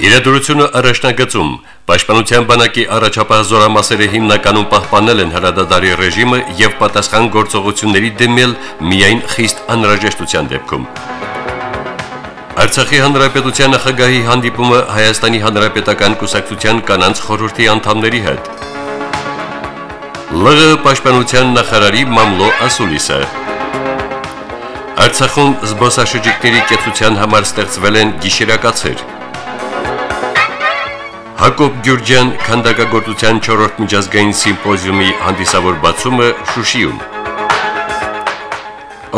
Իրադրությունը առաջնագծում. Պաշտպանության բանակի առաջապահ զորամասերը հիմնականում պահպանել են հրադադարի ռեժիմը եւ պատասխան գործողությունների դիմել միայն խիստ անհրաժեշտության դեպքում։ Արցախի հանրապետության նախագահի հանդիպումը Հայաստանի հանրապետական կուսակցության կանանց խորհրդի անդամների հետ։ ԼՂ պաշտպանության նախարարի Մամլո Ասուլիսը Արցախում զբոսաշրջիկների կեցության համար ստեղծվել են գիշերակացեր։ Հակոբ Գյուրջյան քանդակագործության 4-րդ միջազգային սիմպոզիումի հանդիսավոր բացումը Շուշիում։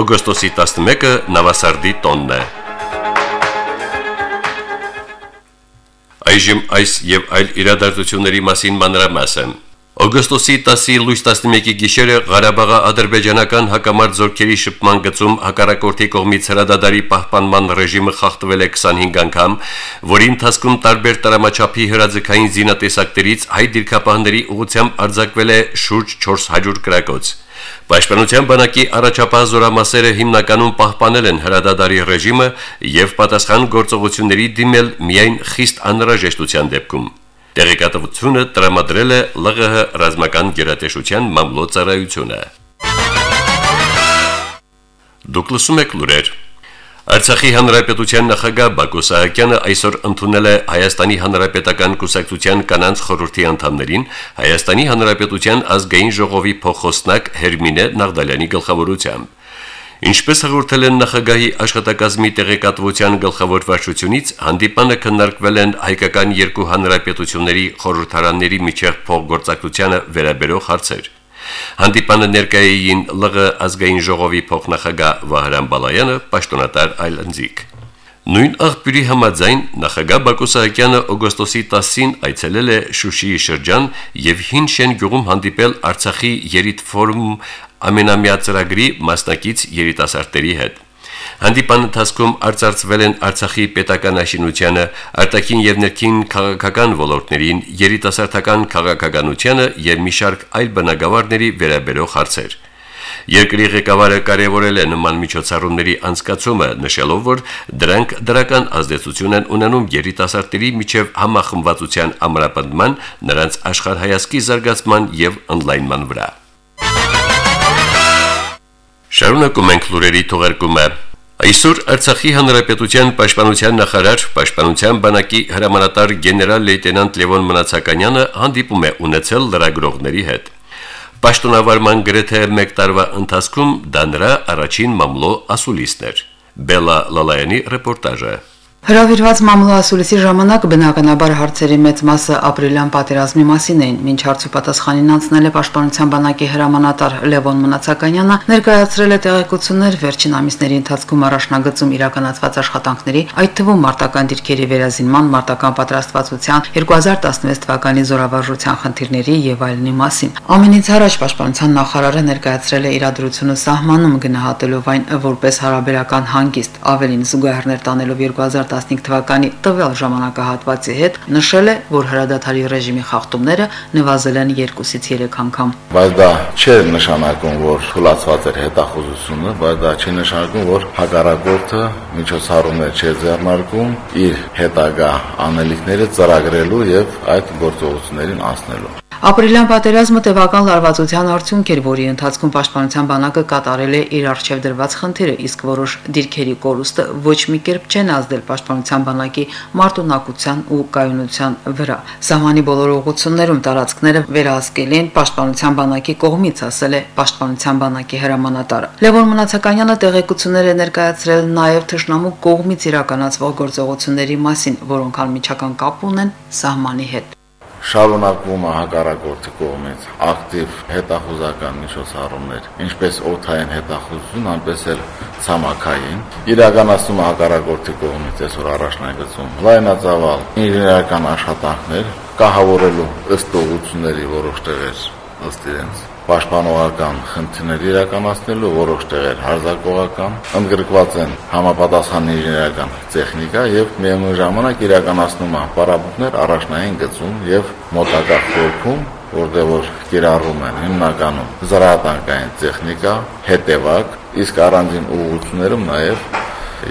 Օգոստոսի 11-ը Նավասարդի տոնն է։ Այժմ այս եւ այլ իրադարձությունների մասին մանրամասն։ Օգոստոսի 10-ի լույս 11-ի գիշերը Ղարաբաղի ադրբեջանական հակամարտ զորքերի շփման գծում հակառակորդի կողմից հրադադարի պահպանման ռեժիմը խախտվել է 25 անգամ, որի ընթացքում տարբեր տրամաչափի հրաձգային զինատեսակներից հայ դիրքապահների ուղությամբ արձակվել է շուրջ 400 կրակոց։ Պաշտպանության բանակի առաջապահ զորամասերը հիմնականում պահպանել են հրադադարի ռեժիմը եւ պատասխան գործողությունների դիմել միայն խիստ անհրաժեշտության դեպքում։ Տեղեկատվությունը տրամադրել է ԼՂՀ ռազմական գերատեսչության մամլոյցարայությունը։ Դուք լսում եք լուրեր։ Արցախի հանրապետության նախագահ Բակո Սահակյանը այսօր ընդունել է Հայաստանի հանրապետական կուսակցության կանանց խորհրդի անդամներին Հայաստանի հանրապետության ազգային ժողովի փոխոսնակ Հերմինե Նաղդալյանի գլխավորությամբ։ Ինչպես հաղորդել են նախագահի աշխատակազմի տեղեկատվության գլխավոր վարչությունից, հանդիպանը քննարկվել են հայկական երկու հանրապետությունների խորհրդարանների միջև փոխգործակցությանը վերաբերող հարցեր։ Հանդիպանը ներկայային ԼՂ ազգային ժողովի փոխնախագահ Վահրամ Բալայանը, պաշտոնատար Այլանդզիկ։ Նույն աղբյուրի համաձայն նախագահ Բակո Սահակյանը օգոստոսի 10-ին այցելել է Շուշիի շրջան եւ հին շեն գյուղում հանդիպել Արցախի երիտ ֆորում ամենամյա ծրագրի մասնակից երիտասարդների հետ։ Հանդիպան ընթացքում արծարծվել են Արցախի պետական աշինությանը, արտաքին եւ ներքին քաղաքական ոլորտներին, երիտասարդական քաղաքականությանը եւ մի շարք այլ բնագավառների վերաբերող հարցեր։ Երկրի ղեկավարը կարևորել է նման միջոցառումների անցկացումը, նշելով, որ դրանք դրական ազդեցություն են ունենում երիտասարդների միջև համախմբվածության ամրապնդման, նրանց աշխարհայացքի զարգացման եւ ընդլայնման վրա։ Շարունակում ենք լուրերի թողարկումը։ Այսօր Արցախի հանրապետության պաշտպանության նախարար, պաշտպանության բանակի հրամանատար գեներալ լեյտենանտ Լևոն Մնացականյանը հանդիպում է ունեցել լրագրողների հետ։ Պաշտոնավարման գրեթե 1 տարվա ընթացքում դա նրա առաջին մամլո ասուլիսն էր։ Բելա Լալայանի ռեպորտաժը։ Հրավիրված մամուլասուլիսի ժամանակ բնականաբար հարցերի մեծ մասը ապրիլյան պատերազմի մասին էին, մինչ հարցու պատասխանին անցնել է Պաշտպանության բանակի հրամանատար Լևոն Մնացականյանը, ներկայացրել է տեղեկություններ վերջին ամիսների ընթացքում առաջնագծում իրականացված աշխատանքների, այդ թվում մարտական դիրքերի վերազինման, մարտական պատրաստվածության, 2016 թվականի զորավարժության խնդիրների եւ այլնի մասին։ Ամենից առաջ Պաշտպանության նախարարը ներկայացրել է իրադրությունը սահմանում գնահատելով այն որպես հարաբերական հանգիստ, ավելին զուգահեռներ տանելով 2000 2015 թվականի տվյալ ժամանակահատվածի հետ նշել է, որ հրադադարի ռեժիմի խախտումները նվազել են 2-ից 3 անգամ։ Բայց դա չէ նշանակում, որ թուլացված էր հետախուզությունը, բայց դա չի նշանակում, որ հակառակորդը միջոցառումներ չէ ձեռնարկում իր հետագա անելիքները ծրագրելու եւ այդ գործողություններին անցնելու։ Ապրիլյան պատերազմը տևական լարվածության արդյունք էր, որի ընթացքում պաշտպանության բանակը կատարել է իր արժև դրված խնդիրը, իսկ որոշ դիրքերի կորուստը ոչ մի կերպ չեն ազդել պաշտպանության բանակի մարտունակության ու կայունության վրա։ Սահմանի բոլոր ուղություններում տարածքները վերահսկել են պաշտպանության բանակի կողմից, ասել է պաշտպանության բանակի հրամանատարը։ Լևոն Մնացականյանը տեղեկություններ է ներկայացրել նաև թշնամու կողմից իրականացվող գործողությունների մասին, որոնք անմիջական կապ ունեն սահմանի հետ։ շարունակվում է հակառակորդի կողմից ակտիվ հետախուզական միջոցառումներ, ինչպես օթային հետախուզություն, այնպես էլ ցամաքային։ Իրականացում է հակառակորդի կողմից այսօր առաջնագծում լայնածավալ ինժեներական աշխատանքներ, կահավորելու ըստ ուղությունների որոշ տեղեր ըստ իրենց պաշտպանողական խնդիրներ իրականացնելու որոշ տեղեր հարձակողական ընդգրկված են համապատասխան ինժեներական տեխնիկա եւ միևնույն ժամանակ իրականացնում են պարապմունքներ առաջնային գծում եւ մոտակա խորքում որտեղ որ կիրառում են հիմնականում զրահատանկային տեխնիկա, հետևակ, իսկ առանձին ուղղություններում նաեւ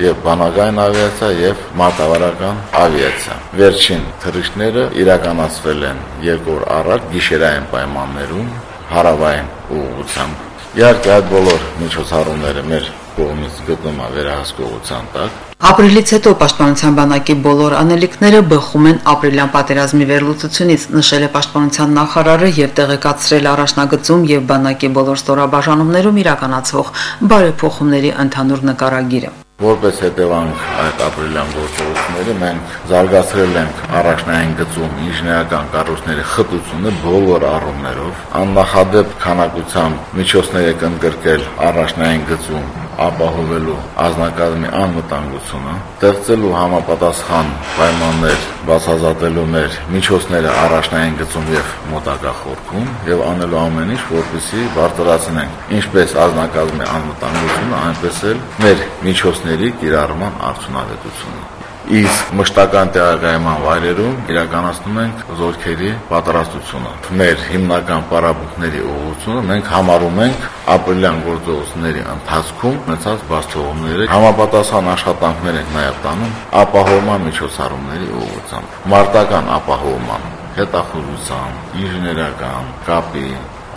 եւ բանակային ավիացիա եւ մարտավարական ավիացիա։ Վերջին թռիչքները իրականացվել են երկու օր առաջ գիշերային պայմաններում հարավային ուղղությամբ։ Իհարկե այդ բոլոր միջոցառումները մեր կողմից գտնում է վերահսկողության տակ։ Ապրիլից հետո Պաշտպանության բանակի բոլոր անելիքները բխում են ապրիլյան պատերազմի վերլուծությունից, նշել է Պաշտպանության նախարարը եւ տեղեկացրել առաջնագծում եւ բանակի բոլոր ստորաբաժանումներում իրականացվող բարեփոխումների ընդհանուր նկարագիրը։ Որպես հետևանք այդ ապրիլյան գործողությունների մենք զարգացրել ենք առաջնային գծում ինժեներական կառույցների խտությունը բոլոր առումներով, աննախադեպ քանակությամբ միջոցներ եք ընդգրկել առաջնային գծում ապահովելու ազնագազմի անվտանգությունը, ստեղծելու համապատասխան պայմաններ, բացազատելու մեր միջոցները առաջնային գծում եւ մոտակա խորքում եւ անելու ամեն ինչ, որպեսզի բարձրացնենք ինչպես ազնագազմի անվտանգությունը, այնպես էլ մեր միջոցների կիրառման արդյունավետությունը իսկ մշտական տեղակայման վայրերում իրականացնում ենք զորքերի պատրաստությունը։ Մեր հիմնական պարապմունքների ուղղությունը մենք համարում ենք ապրիլյան գործողությունների ընթացքում ունեցած բացթողումները համապատասխան աշխատանքներ ենք նաև տանում ապահովման միջոցառումների ուղղությամբ։ Մարտական ապահովման, հետախուզության, ինժեներական, կապի,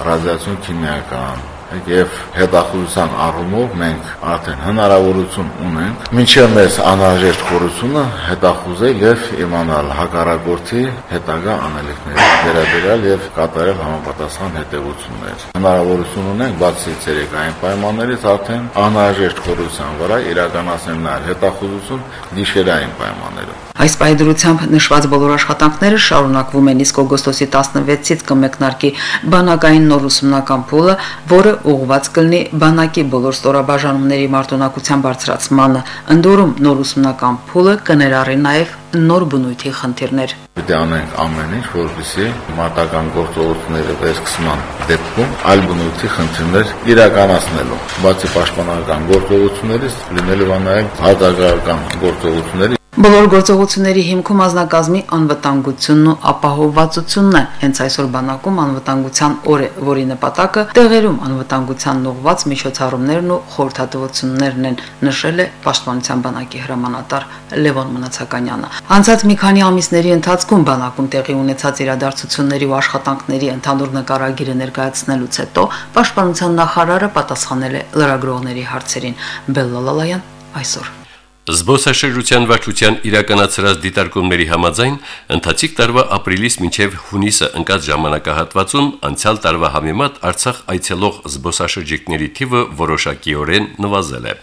ռադիացիոն քիմիական, եւ հետախուզության առումով մենք արդեն հնարավորություն ունենք մինչև մեզ անհրաժեշտ խորությունը հետախուզել եւ իմանալ հակառակորդի հետագա անելիքները վերաբերալ եւ կատարել համապատասխան հետևություններ հնարավորություն ունենք բացի ցերեկային պայմաններից արդեն անհրաժեշտ խորության վրա իրականացնել նաեւ հետախուզություն գիշերային պայմաններում Այս պայդրությամբ նշված բոլոր աշխատանքները շարունակվում են իսկ օգոստոսի 16-ից կմեկնարկի բանակային նոր ուսումնական փուլը, որը ուղղված կլինի բանակի բոլոր ստորաբաժանումների մարտունակության բարձրացմանը։ Ընդորում նոր ուսումնական փուլը կներառի նաև նոր բնույթի խնդիրներ։ Պետք է անենք ամեն ինչ, որպեսզի մարտական գործողությունները վերսկսման դեպքում այլ բնույթի խնդիրներ իրականացնելու։ Բացի պաշտպանական գործողություններից լինելու է նաև հարձակողական գործողությունների Բոլոր գործողությունների հիմքում ազնագազմի անվտանգությունն ու ապահովվածությունն է։ Հենց այսօր բանակում անվտանգության օր է, որի նպատակը տեղերում անվտանգության ուղղված միջոցառումներն ու խորհրդատվություններն են, նշել է Պաշտպանության բանակի հրամանատար Լևոն Մնացականյանը։ Անցած մի քանի ամիսների ընթացքում բանակում տեղի ունեցած իրադարձությունների ու աշխատանքների ընդհանուր նկարագիրը ներկայացնելուց հետո Պաշտպանության նախարարը պատասխանել է լրագրողների հարցերին։ Բելլալալայան այսօր Զբոսաշրջության վարչության իրականացրած դիտարկումների համաձայն ընթացիկ տարվա ապրիլից մինչև հունիսը ընկած ժամանակահատվածում անցյալ տարվա համեմատ Արցախ այցելող զբոսաշրջիկների թիվը որոշակիորեն նվազել է։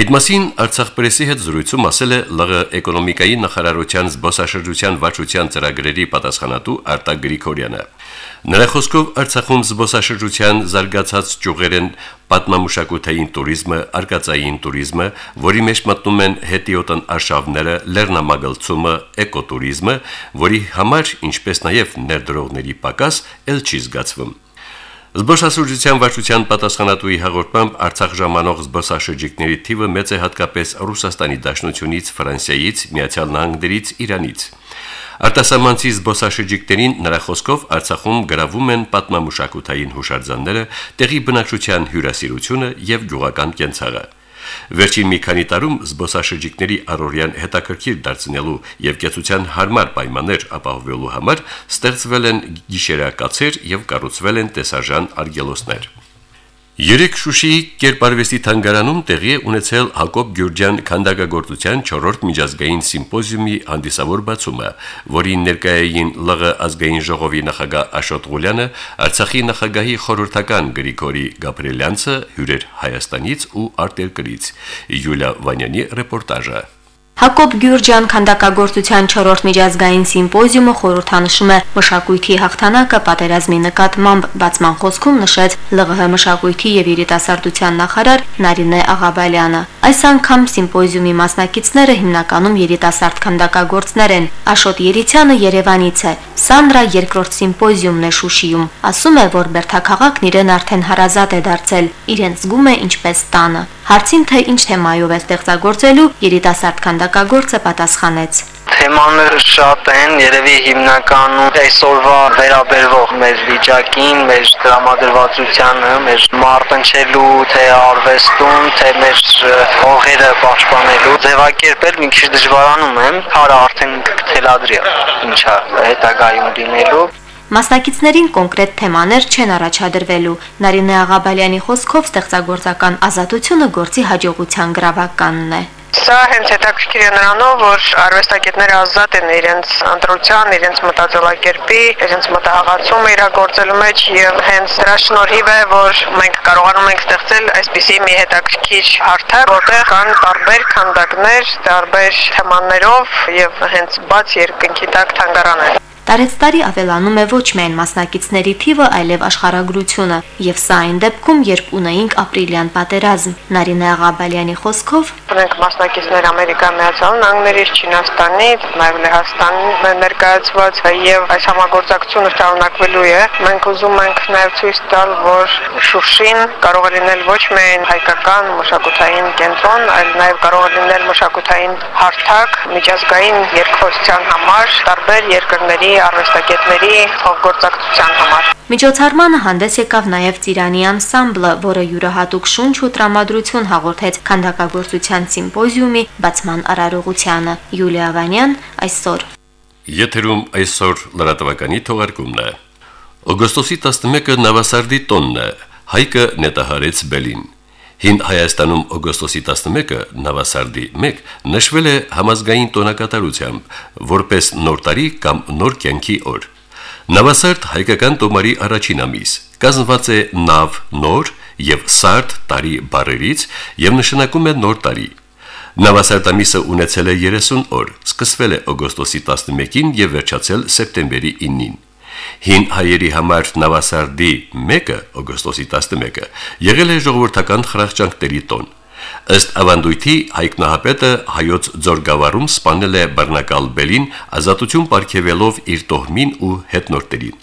Այդ մասին Արցախ պրեսի հետ զրույցում ասել է ԼՂ էկոնոմիկայի նախարարության զբոսաշրջության վարչության ծրագրերի պատասխանատու Արտակ Գրիգորյանը։ Նրա խոսքով Արցախում զբոսաշրջության զարգացած ճյուղեր են պատմամշակութային туриզմը, արկածային туриզմը, որի մեջ մտնում են հետիոտն արշավները, լեռնամագլցումը, էկոտուրիզմը, որի համար, ինչպես նաև ներդրողների պակաս, ել չի զգացվում։ Զբոսաշրջության վարչության պատասխանատուի հաղորդմամբ Արցախ ժամանող զբոսաշրջիկների թիվը մեծ է հատկապես Ռուսաստանի Դաշնությունից, Ֆրանսիայից, Միացյալ Նահանգներից, Իրանից։ Արտասահմանցի զբոսաշրջիկներին նրա խոսքով Արցախում գրավում են պատմամշակութային հուշարձանները, տեղի բնակչության հյուրասիրությունը եւ գյուղական կենցաղը։ Վերջին մի քանի տարում զբոսաշրջիկների առօրյան հետաքրքիր դարձնելու եւ կեցության հարմար պայմաններ ապահովելու համար ստեղծվել են գիշերակացեր եւ կառուցվել են տեսարժան արգելոցներ։ Երեք Շուշիի Կերպարվեստի թանգարանում տեղի է ունեցել Հակոբ Գյուրջյան քանդակագործության 4-րդ միջազգային սիմպոզիումի հանդիսավոր բացումը, որին ներկայային ԼՂ ազգային ժողովի նախագահ Աշոտ Ղուլյանը, Արցախի նախագահի խորհրդական Գրիգորի Գաբրելյանցը հյուրեր Հայաստանից ու արտերկրից։ Յուլիա Վանյանի ռեպորտաժը։ Հակոբ Գյուրջյան քանդակագործության 4-րդ միջազգային սիմպոզիումը խորհրդանշում է մշակույթի հաղթանակը պատերազմի նկատմամբ բացման խոսքում նշեց ԼՂՀ մշակույթի եւ երիտասարդության նախարար Նարինե Աղաբալյանը։ Այս անգամ սիմպոզիումի մասնակիցները հիմնականում երիտասարդ քանդակագործներ են։ Աշոտ Երիցյանը Երևանից է։ Սանդրա երկրորդ սիմպոզիումն է Շուշիում։ Ասում է, որ Բերթաքաղաքն իրեն արդեն հարազատ է դարձել, իրեն զգում է ինչպես տանը։ Հարցին թե ինչ թեմայով է ստեղծագործելու երիտասարդ քանդակագործը պատասխանեց. Թեմաները շատ են, երևի հիմնականում այսօրվա վերաբերվող մեր վիճակին, մեր դրամադրվածությանը, մեր մարտնչելու թե արվեստում, թե մեր հողերը պաշտպանելու ձևակերպել մի քիչ դժվարանում եմ, հարը արդեն կթելադրի ինչա հետագայում դինելու Մասնակիցներին կոնկրետ թեմաներ չեն առաջադրվելու։ Նարինե Աղաբալյանի խոսքով ստեղծագործական ազատությունը գործի հաջողության գրավականն է։ Սա հենց հետաքրքիր է նրանով, որ արվեստագետները ազատ են իրենց ընտրության, իրենց մտածելակերպի, իրենց մտահղացումը իրագործելու մեջ եւ հենց դրա շնորհիվ է, որ մենք կարողանում ենք ստեղծել այսպիսի մի հետաքրքիր հարթակ, որտեղ կան տարբեր քանդակներ, տարբեր թեմաներով եւ հենց բաց երկնքի տակ թանգարաններ։ Տարեցտարի ավելանում է ոչ միայն մասնակիցների թիվը, այլև աշխարհագրությունը, եւ սա այն դեպքում, երբ ունեինք ապրիլյան պատերազմ։ Նարինե Աղաբալյանի խոսքով ունենք մասնակիցներ Ամերիկայի Միացյալ Նահանգներից, Չինաստանից, նաեւ Լեհաստանից ներկայացված եւ այս համագործակցությունը շարունակվելու է։ Մենք ուզում ենք նաեւ ցույց տալ, որ Շուշին կարող է լինել ոչ միայն հայկական մշակութային կենտրոն, այլ նաեւ կարող է լինել մշակութային հարթակ միջազգային երկխոսության համար տարբեր երկրների արվեստագետների փոխգործակցության համար։ Միջոցառմանը հանդես եկավ նաև Ծիրանի անսամբլը, որը յուրահատուկ շունչ ու տրամադրություն հաղորդեց քանդակագործության սիմպոզիումի բացման արարողությանը։ Յուլիա Վանյան այսօր։ Եթերում այսօր լրատվականի թողարկումն է։ Օգոստոսի 11-ը Նավասարդի տոնն է։ Հայկը նետահարեց Բելին։ Հին Հայաստանում օգոստոսի 11-ը Նավասարդի 1 նշվել է համազգային տոնակատարությամբ որպես նոր տարի կամ նոր կյանքի օր։ Նավասարդ հայկական տոմարի առաջին ամիս կազմված է նավ նոր եւ սարդ տարի բարերից եւ նշանակում է նոր տարի։ Նավասարդ ամիսը ունեցել է 30 օր, սկսվել է օգոստոսի 11-ին եւ վերջացել սեպտեմբերի 9-ին։ Հին հայերի համար Նավասարդի 1-ը օգոստոսի 11-ը եղել է ժողովրդական խրախճանքների տոն։ Ըստ ավանդույթի հայկնահապետը հայոց ձորգավառում սպանել է բռնակալ բելին ազատություն ապարգևելով իր տոհմին ու հետնորդերին։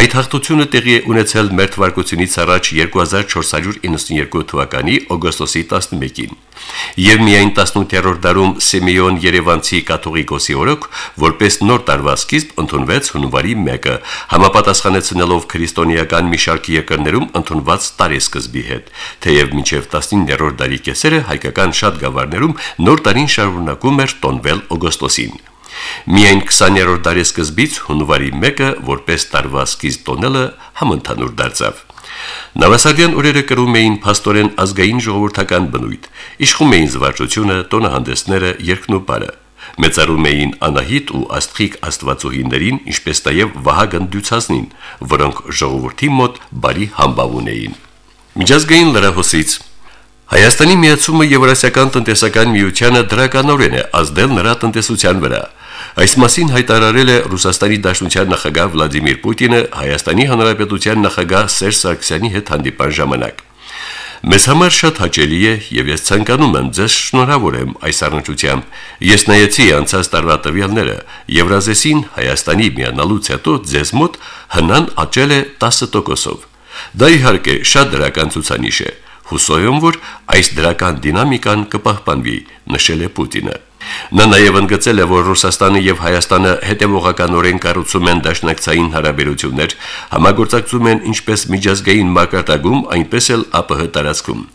Այդ հաղթությունը տեղի է ունեցել մեր թվարկությունից առաջ 2492 թվականի օգոստոսի 11-ին։ Եվ միայն 18-րդ դարում Սիմեոն Երևանցի կաթողիկոսի օրոք որպես նոր տարվա սկիզբ ընդունվեց հունվարի 1-ը, համապատասխանեցնելով քրիստոնեական մի շարք երկրներում ընդունված տարեսկզբի հետ։ Թեև մինչև 19-րդ դարի կեսերը հայկական շատ գավառներում նոր տարին շարունակում էր տոնվել օգոստոսին։ Միայն 20-րդ դարի սկզբից հունվարի 1-ը որպես տարվա սկիզբ տոնելը համընդհանուր դարձավ։ Նավասարդյան օրերը կրում էին փաստորեն ազգային ժողովրդական բնույթ, իշխում էին զվարճությունը, տոնահանդեսները, երկնուպարը, մեծարում էին Անահիտ ու Աստղիկ աստվածուհիներին, ինչպես նաև Վահագն Դյուցազնին, որոնք ժողովրդի մոտ բարի համբավ ունեին։ Միջազգային լրահոսից. Հայաստանի միացումը Եվրասիական տնտեսական միությանը դրականորեն է ազդել նրա տնտեսության վրա։ Այս մասին հայտարարել է Ռուսաստանի Դաշնության նախագահ Վլադիմիր Պուտինը Հայաստանի Հանրապետության նախագահ Սերժ Սարգսյանի հետ հանդիպան ժամանակ։ Մեզ համար շատ հաճելի է եւ ես ցանկանում եմ ձեզ շնորհավորեմ այս առնչությամբ։ Ես նայեցի անցած տարվա տվյալները. Եվրազեսին Հայաստանի միանալուց հետո ձեզ մոտ հնան աճել է 10%-ով։ Դա իհարկե շատ դրական ցուցանիշ է։ Հուսով եմ, որ այս դրական դինամիկան կպահպանվի, նշել է Պուտինը։ Նա նաև ընդգծել է, որ Ռուսաստանը եւ Հայաստանը հետևողականորեն կառուցում են դաշնակցային հարաբերություններ, համագործակցում են ինչպես միջազգային մակարդակում, այնպես էլ ԱՊՀ տարածքում։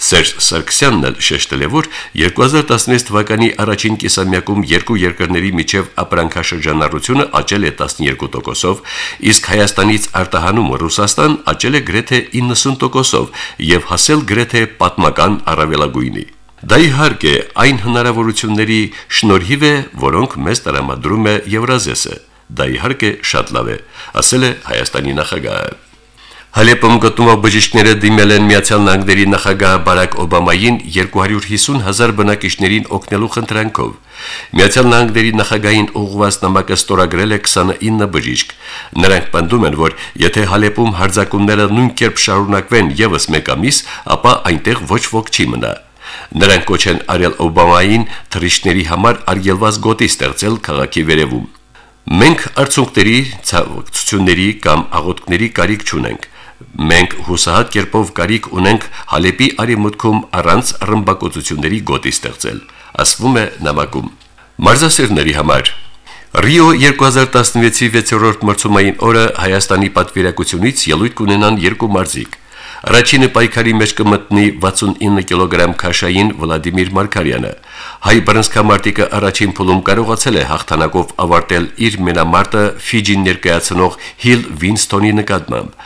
Սերժ Սարգսյանն էլ շեշտել է, որ 2016 թվականի առաջին կիսամյակում երկու երկրների միջև ապրանքաշրջանառությունը աճել է 12%-ով, իսկ Հայաստանից արտահանումը Ռուսաստան աճել է գրեթե 90%-ով եւ հասել գրեթե պատմական առավելագույնի։ Դա իհարկե այն հնարավորությունների շնորհիվ է, որոնք մեզ տրամադրում է Եվրազեսը։ Դա իհարկե շատ լավ է, ասել է Հայաստանի նախագահը։ Հալեպում գտնվող բժիշկները դիմել են Միացյալ Նահանգների նախագահ Բարակ Օբամային 250 հազար բնակիչներին օգնելու խնդրանքով։ Միացյալ Նահանգների նախագահին ուղղված նամակը ստորագրել է 29 բժիշկ։ Նրանք պնդում են, որ եթե Հալեպում հարձակումները նույն կերպ շարունակվեն եւս մեկ ամիս, ապա այնտեղ ոչ ոք չի մնա։ Նրանք կոչ են արել Օբամային թռիչքների համար արգելված գոտի ստեղծել քաղաքի վերևում։ Մենք արդյունքների, ցավոկցությունների կամ աղոթքների կարիք չունենք։ Մենք հուսահատ կերպով կարիք ունենք Հալեպի արևմուտքում առանց ռմբակոծությունների գոտի ստեղծել, ասվում է նամակում։ Մարզասերների համար Ռիո 2016-ի 6-րդ մրցումային օրը Հայաստանի պատվիրակությունից ելույթ կունենան երկու մարզիկ։ Առաջինը պայքարի մեջ կմտնի 69 կիլոգրամ քաշային Վլադիմիր Մարկարյանը։ Հայ բռնցքամարտիկը առաջին փուլում կարողացել է հաղթանակով ավարտել իր մենամարտը Ֆիջին ներկայացնող Հիլ Վինստոնի նկատմամբ։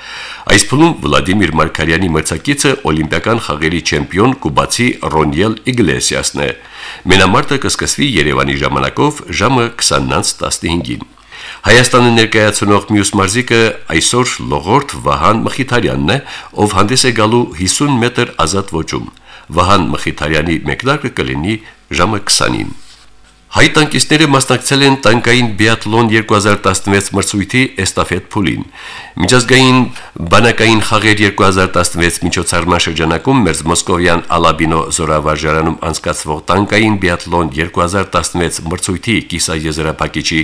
Այս փուլում Վլադիմիր Մարկարյանի մրցակիցը օլիմպիական խաղերի չեմպիոն կուբացի Ռոնիել Իգլեսիասն է։ Մենամարտը կսկսվի Երևանի ժամանակով ժամը 20:15-ին։ Հայաստանը ներկայացնող մյուս մարզիկը այսօր լողորդ Վահան Մխիթարյանն է, ով հանդես է գալու 50 մետր ազատ ոճում։ Վահան Մխիթարյանի մեկնարկը կլինի ժամը 20-ին։ Հայ տանկիստները մասնակցել են տանկային բիատլոն 2016 մրցույթի էստաֆետ փուլին։ Միջազգային բանակային խաղեր 2016 միջոցառման շրջանակում մերձ Մոսկովյան Ալաբինո զորավարժարանում անցկացվող տանկային բիատլոն 2016 մրցույթի կիսաեզրափակիչի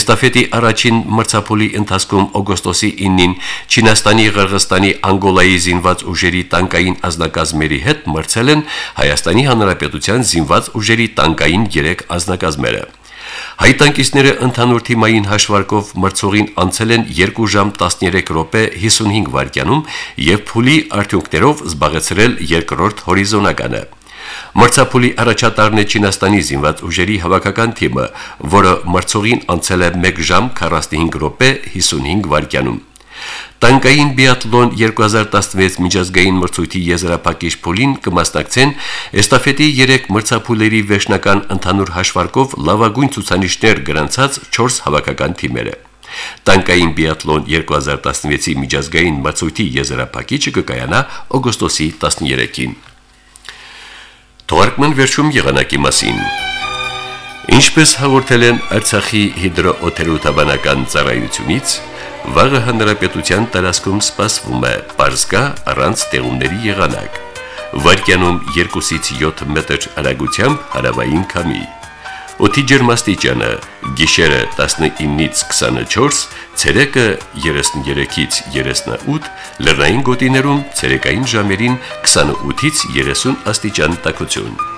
էստաֆետի առաջին մրցափուլի ընթացքում օգոստոսի 9-ին Չինաստանի, Ղրղստանի, Անգոլայի զինված ուժերի տանկային ազնագազմերի հետ մրցել են Հայաստանի Հանրապետության զինված ուժերի տանկային 3 ազնագազմ կազմերը։ Հայ տանկիստները ընդհանուր թիմային հաշվարկով մրցողին անցել են 2 ժամ 13 րոպե 55 վայրկյանում եւ փուլի արդյունքներով զբաղեցրել երկրորդ հորիզոնականը։ Մրցափուլի առաջատարն է Չինաստանի զինված ուժերի հավաքական թիմը, որը մրցողին անցել է 1 ժամ 45 րոպե 55 վայրկյանում։ Տանկային բիատլոն 2016 միջազգային մրցույթի եզրափակիչ փուլին կմասնակցեն էստաֆետի 3 մրցափուլերի վերջնական ընդհանուր հաշվարկով լավագույն ցուցանիշներ գրանցած 4 հավաքական թիմերը։ Տանկային բիատլոն 2016-ի միջազգային մրցույթի եզրափակիչը կկայանա օգոստոսի 13-ին։ Թվարկման վերջում եղանակի մասին։ Ինչպես հաղորդել են Արցախի հիդրոօթերոթաբանական ծառայությունից, Վաղը հանրապետության տարածքում սպասվում է պարզկա առանց տեղումների եղանակ։ Վարկյանում 2-ից 7 մետր հեռագությամբ հարավային քամի։ Օդի ջերմաստիճանը՝ գիշերը 19-ից 24, ցերեկը 33-ից 38, լեռնային գոտիներում ցերեկային ժամերին 28-ից 30 աստիճան տաքություն։